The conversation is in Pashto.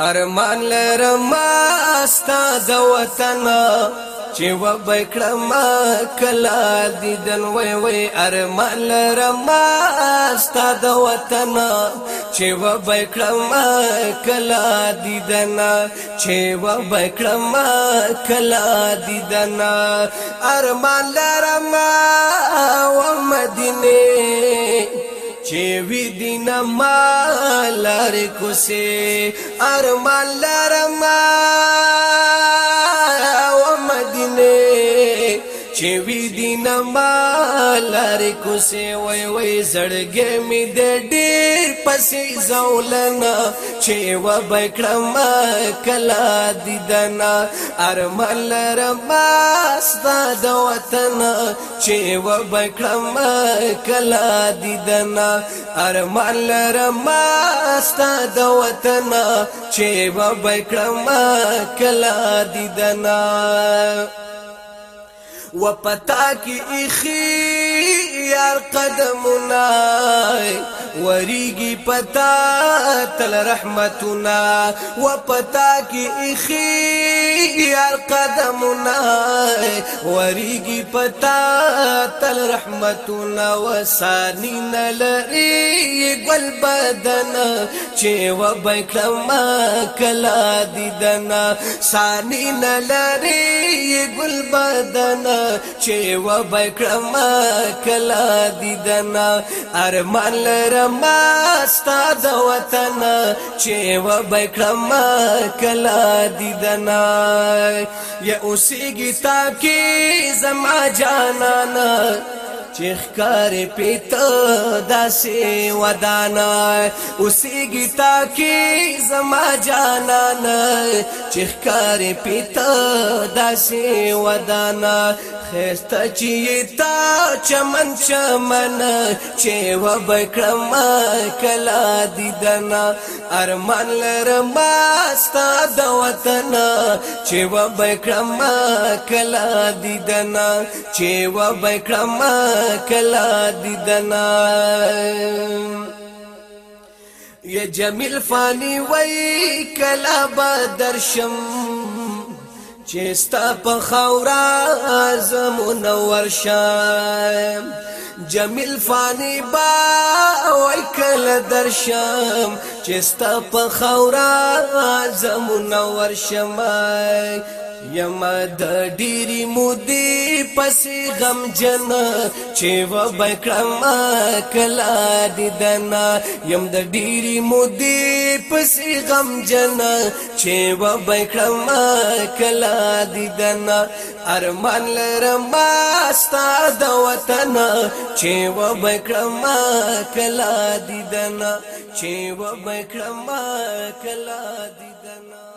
ارمان لرم استا د وطن چې و بکړم کلا دیدن وای وای ارمان لرم استا د وطن چې و بکړم کلا دیدن چې و بکړم کلا دیدن ارمان لرم و مدینه چې وی دینه مال لار کوسه ارمان لارم چې وی دین مالار کوسه وای وای زړګې می د ډیر پسې زولنا چې و بکړم کلا دیدنا ارمل رماس د وطن چې و بکړم کلا دیدنا ارمل رماس د وطن چې و بکړم کلا دیدنا و پتا کی اخی یار قدمنا وریگی پتا تل رحمتنا و پتا کی اخی وریږي هر قدمونه وریږي پتا تل رحمتونه وسانی نلری ګل بدن چې و بکړم کلا دیدنا سانی نلری ګل بدن چې و بکړم کلا دیدنا ارمان لرم استاد وطن چې و بکړم کلا دیدنا یا اوسیږي تا کې زما جانانا چیخ کر پیت داسی ودانا اسی گیتا کی زما جانانا چیخ کر پیت داسی ودانا خیستا چیتا چمن چمن چی و بکرم کلا دیدنا ارمان لرماستا دوتنا چی و بکرم کلا دیدنا چی و بکرم کلا دیدنا یا جمیل فانی وای کلا بدر شم چستا په خورا زمون ورشم جمیل فانی با وای کلا درشم چستا په خورا زمون ورشم یما د ډيري مودې پسې غم جن چې و بکړم کلا دیدن یم د ډيري مودې پسې غم جن چې و بکړم کلا دیدن ارمان لرم استا د وطن چې و بکړم کلا دیدن چې و بکړم کلا دیدن